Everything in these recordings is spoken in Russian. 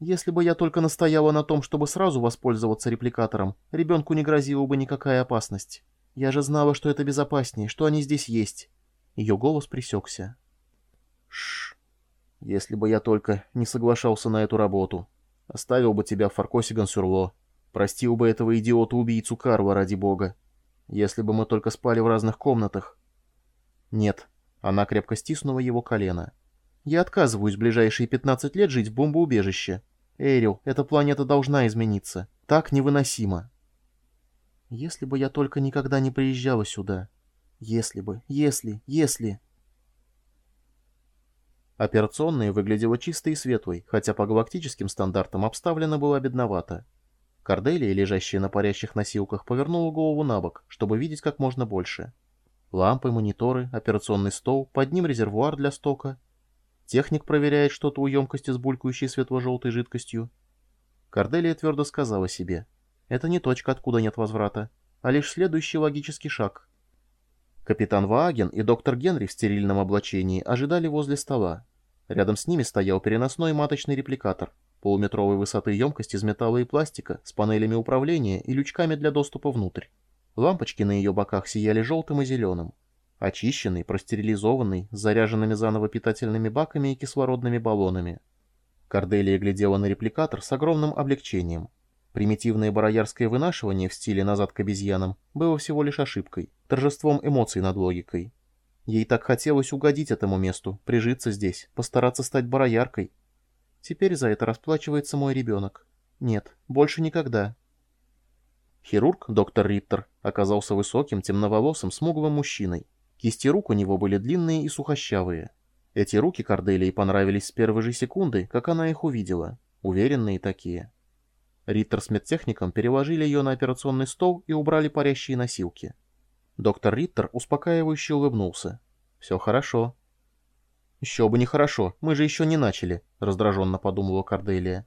Если бы я только настояла на том, чтобы сразу воспользоваться репликатором, ребенку не грозила бы никакая опасность. Я же знала, что это безопаснее, что они здесь есть. Ее голос пресекся. Шш. Если бы я только не соглашался на эту работу. Оставил бы тебя в Фаркосиган-Сюрло. Простил бы этого идиота-убийцу Карла, ради бога. Если бы мы только спали в разных комнатах. Нет. Она крепко стиснула его колено. Я отказываюсь в ближайшие 15 лет жить в бомбоубежище. Эрил, эта планета должна измениться. Так невыносимо. Если бы я только никогда не приезжала сюда. Если бы, если, если... Операционная выглядела чистой и светлой, хотя по галактическим стандартам обставлена была бедновато. Корделия, лежащая на парящих носилках, повернула голову на бок, чтобы видеть как можно больше. Лампы, мониторы, операционный стол, под ним резервуар для стока — Техник проверяет что-то у емкости с булькающей светло-желтой жидкостью. Корделия твердо сказала себе. Это не точка, откуда нет возврата, а лишь следующий логический шаг. Капитан Вааген и доктор Генри в стерильном облачении ожидали возле стола. Рядом с ними стоял переносной маточный репликатор, полуметровой высоты емкость из металла и пластика с панелями управления и лючками для доступа внутрь. Лампочки на ее боках сияли желтым и зеленым. Очищенный, простерилизованный, с заряженными заново питательными баками и кислородными баллонами. Корделия глядела на репликатор с огромным облегчением. Примитивное бароярское вынашивание в стиле «назад к обезьянам» было всего лишь ошибкой, торжеством эмоций над логикой. Ей так хотелось угодить этому месту, прижиться здесь, постараться стать барояркой. Теперь за это расплачивается мой ребенок. Нет, больше никогда. Хирург, доктор Риттер, оказался высоким, темноволосым, смуглым мужчиной. Кисти рук у него были длинные и сухощавые. Эти руки Корделии понравились с первой же секунды, как она их увидела. Уверенные такие. Риттер с медтехником переложили ее на операционный стол и убрали парящие носилки. Доктор Риттер успокаивающе улыбнулся. «Все хорошо». «Еще бы не хорошо, мы же еще не начали», — раздраженно подумала Корделия.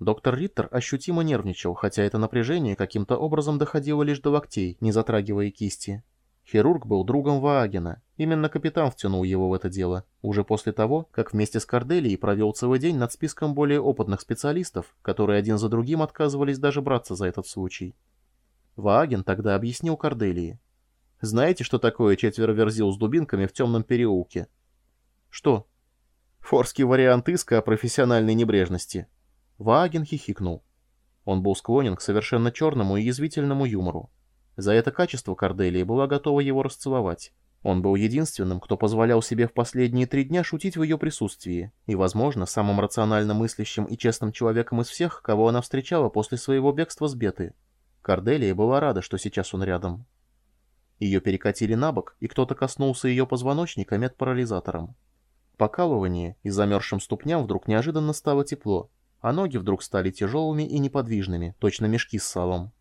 Доктор Риттер ощутимо нервничал, хотя это напряжение каким-то образом доходило лишь до локтей, не затрагивая кисти. Хирург был другом Ваагена. Именно капитан втянул его в это дело, уже после того, как вместе с Корделией провел целый день над списком более опытных специалистов, которые один за другим отказывались даже браться за этот случай. Вааген тогда объяснил Корделии. «Знаете, что такое четверо верзил с дубинками в темном переулке?» «Что?» «Форский вариант иска о профессиональной небрежности». Вааген хихикнул. Он был склонен к совершенно черному и язвительному юмору. За это качество Корделия была готова его расцеловать. Он был единственным, кто позволял себе в последние три дня шутить в ее присутствии, и, возможно, самым рационально мыслящим и честным человеком из всех, кого она встречала после своего бегства с Беты. Корделия была рада, что сейчас он рядом. Ее перекатили на бок, и кто-то коснулся ее позвоночника медпарализатором. Покалывание и замерзшим ступням вдруг неожиданно стало тепло, а ноги вдруг стали тяжелыми и неподвижными, точно мешки с салом.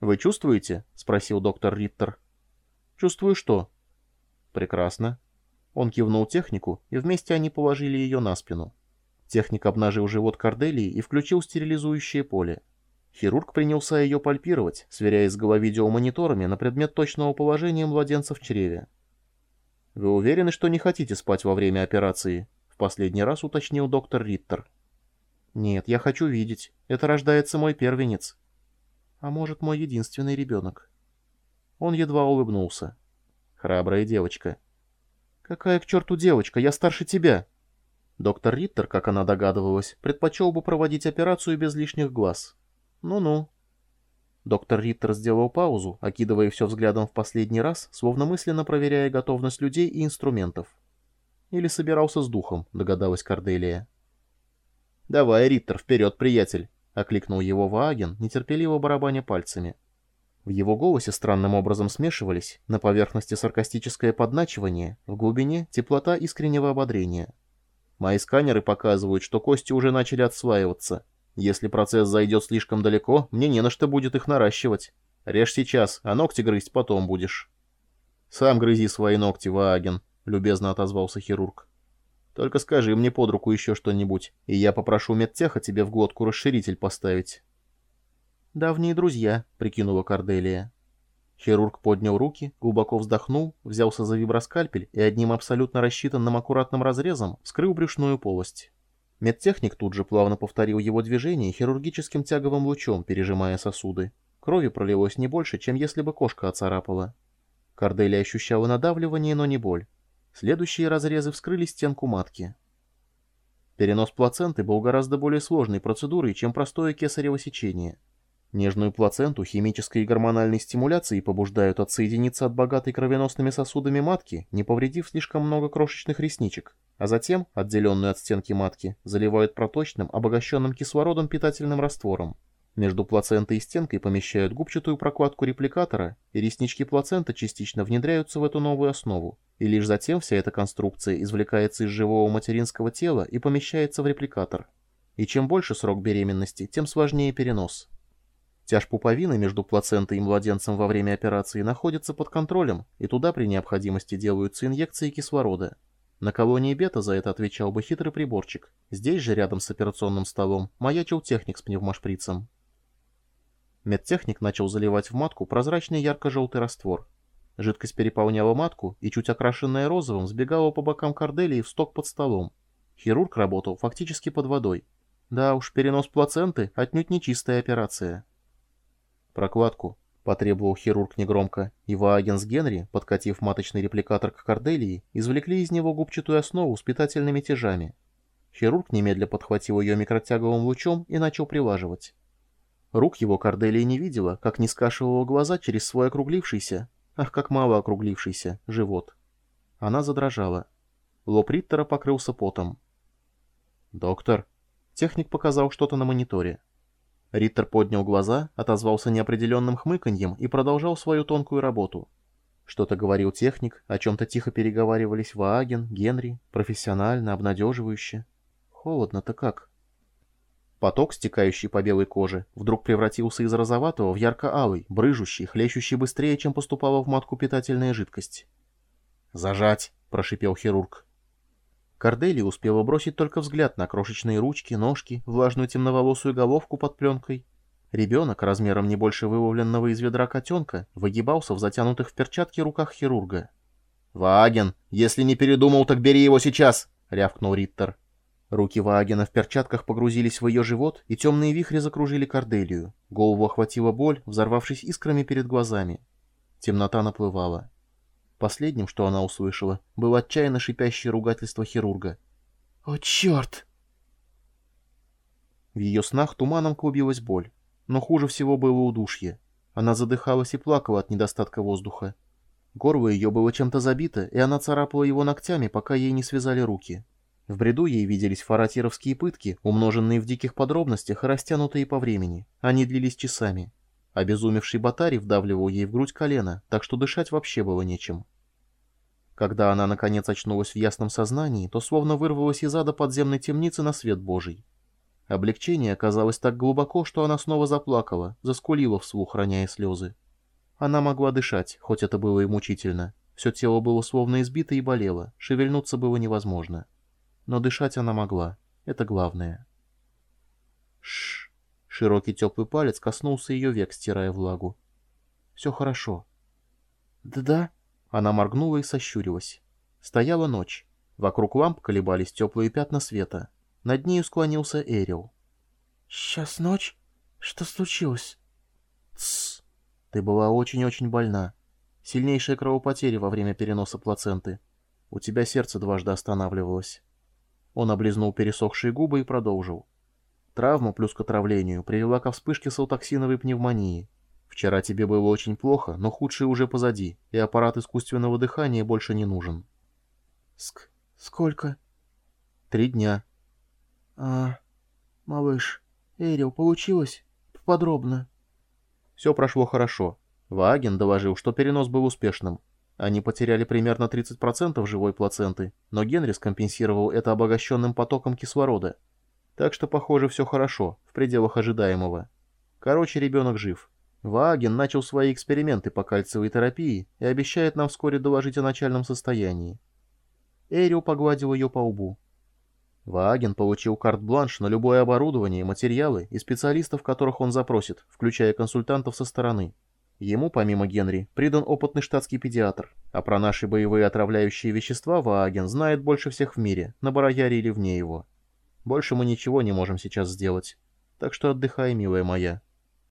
«Вы чувствуете?» — спросил доктор Риттер. «Чувствую что?» «Прекрасно». Он кивнул технику, и вместе они положили ее на спину. Техник обнажил живот Корделии и включил стерилизующее поле. Хирург принялся ее пальпировать, сверяясь с головидеомониторами на предмет точного положения младенца в чреве. «Вы уверены, что не хотите спать во время операции?» — в последний раз уточнил доктор Риттер. «Нет, я хочу видеть. Это рождается мой первенец. А может, мой единственный ребенок. Он едва улыбнулся. Храбрая девочка. Какая к черту девочка? Я старше тебя. Доктор Риттер, как она догадывалась, предпочел бы проводить операцию без лишних глаз. Ну-ну. Доктор Риттер сделал паузу, окидывая все взглядом в последний раз, словно мысленно проверяя готовность людей и инструментов. Или собирался с духом, догадалась Корделия. «Давай, Риттер, вперед, приятель!» — окликнул его Вааген, нетерпеливо барабаня пальцами. В его голосе странным образом смешивались на поверхности саркастическое подначивание, в глубине теплота искреннего ободрения. Мои сканеры показывают, что кости уже начали отслаиваться. Если процесс зайдет слишком далеко, мне не на что будет их наращивать. Режь сейчас, а ногти грызть потом будешь. «Сам грызи свои ногти, Вааген», — любезно отозвался хирург. Только скажи мне под руку еще что-нибудь, и я попрошу медтеха тебе в глотку расширитель поставить». «Давние друзья», — прикинула Корделия. Хирург поднял руки, глубоко вздохнул, взялся за виброскальпель и одним абсолютно рассчитанным аккуратным разрезом вскрыл брюшную полость. Медтехник тут же плавно повторил его движение хирургическим тяговым лучом, пережимая сосуды. Крови пролилось не больше, чем если бы кошка оцарапала. Корделия ощущала надавливание, но не боль. Следующие разрезы вскрыли стенку матки. Перенос плаценты был гораздо более сложной процедурой, чем простое кесарево сечение. Нежную плаценту химической и гормональной стимуляцией побуждают отсоединиться от богатой кровеносными сосудами матки, не повредив слишком много крошечных ресничек, а затем, отделенную от стенки матки, заливают проточным, обогащенным кислородом питательным раствором. Между плацентой и стенкой помещают губчатую прокладку репликатора, и реснички плацента частично внедряются в эту новую основу, и лишь затем вся эта конструкция извлекается из живого материнского тела и помещается в репликатор. И чем больше срок беременности, тем сложнее перенос. Тяж пуповины между плацентой и младенцем во время операции находится под контролем, и туда при необходимости делаются инъекции кислорода. На колонии бета за это отвечал бы хитрый приборчик. Здесь же, рядом с операционным столом, маячил техник с пневмошприцем. Медтехник начал заливать в матку прозрачный ярко-желтый раствор. Жидкость переполняла матку и, чуть окрашенная розовым, сбегала по бокам корделии в сток под столом. Хирург работал фактически под водой. Да уж, перенос плаценты — отнюдь не чистая операция. «Прокладку», — потребовал хирург негромко, и Вааген с Генри, подкатив маточный репликатор к Корделии, извлекли из него губчатую основу с питательными тяжами. Хирург немедля подхватил ее микротяговым лучом и начал прилаживать. Рук его Корделия не видела, как не скашивала глаза через свой округлившийся, ах, как мало округлившийся, живот. Она задрожала. Лоб Риттера покрылся потом. «Доктор!» Техник показал что-то на мониторе. Риттер поднял глаза, отозвался неопределенным хмыканьем и продолжал свою тонкую работу. Что-то говорил техник, о чем-то тихо переговаривались Вааген, Генри, профессионально, обнадеживающе. Холодно-то как? Поток, стекающий по белой коже, вдруг превратился из розоватого в ярко-алый, брыжущий, хлещущий быстрее, чем поступала в матку питательная жидкость. «Зажать!» — прошипел хирург. Кордели успела бросить только взгляд на крошечные ручки, ножки, влажную темноволосую головку под пленкой. Ребенок, размером не больше выловленного из ведра котенка, выгибался в затянутых в перчатки руках хирурга. «Вааген, если не передумал, так бери его сейчас!» — рявкнул Риттер. Руки Ваагена в перчатках погрузились в ее живот, и темные вихри закружили Корделию. Голову охватила боль, взорвавшись искрами перед глазами. Темнота наплывала. Последним, что она услышала, было отчаянно шипящее ругательство хирурга. «О, черт!» В ее снах туманом клубилась боль, но хуже всего было удушье. Она задыхалась и плакала от недостатка воздуха. Горло ее было чем-то забито, и она царапала его ногтями, пока ей не связали руки. В бреду ей виделись фаратировские пытки, умноженные в диких подробностях и растянутые по времени. Они длились часами. Обезумевший Батарий вдавливал ей в грудь колено, так что дышать вообще было нечем. Когда она, наконец, очнулась в ясном сознании, то словно вырвалась из ада подземной темницы на свет Божий. Облегчение оказалось так глубоко, что она снова заплакала, заскулила вслух, роняя слезы. Она могла дышать, хоть это было и мучительно. Все тело было словно избито и болело, шевельнуться было невозможно. Но дышать она могла. Это главное. Шш. Широкий теплый палец коснулся ее век, стирая влагу. Все хорошо. Да-да. Она моргнула и сощурилась. Стояла ночь. Вокруг ламп колебались теплые пятна света. Над нею склонился Эрил. «Сейчас ночь? Что случилось?» «Тссс. Ты была очень-очень больна. Сильнейшая кровопотеря во время переноса плаценты. У тебя сердце дважды останавливалось». Он облизнул пересохшие губы и продолжил. Травма плюс к отравлению привела ко вспышке салтоксиновой пневмонии. Вчера тебе было очень плохо, но худшее уже позади, и аппарат искусственного дыхания больше не нужен. Ск... Сколько? Три дня. А, малыш, Эрил, получилось? Подробно. Все прошло хорошо. Ваген доложил, что перенос был успешным. Они потеряли примерно 30% живой плаценты, но Генри скомпенсировал это обогащенным потоком кислорода. Так что, похоже, все хорошо, в пределах ожидаемого. Короче, ребенок жив. Вааген начал свои эксперименты по кальциевой терапии и обещает нам вскоре доложить о начальном состоянии. Эрио погладил ее по лбу. Вааген получил карт-бланш на любое оборудование, материалы и специалистов, которых он запросит, включая консультантов со стороны. Ему, помимо Генри, придан опытный штатский педиатр, а про наши боевые отравляющие вещества Вааген знает больше всех в мире, на Барояре или вне его. Больше мы ничего не можем сейчас сделать. Так что отдыхай, милая моя.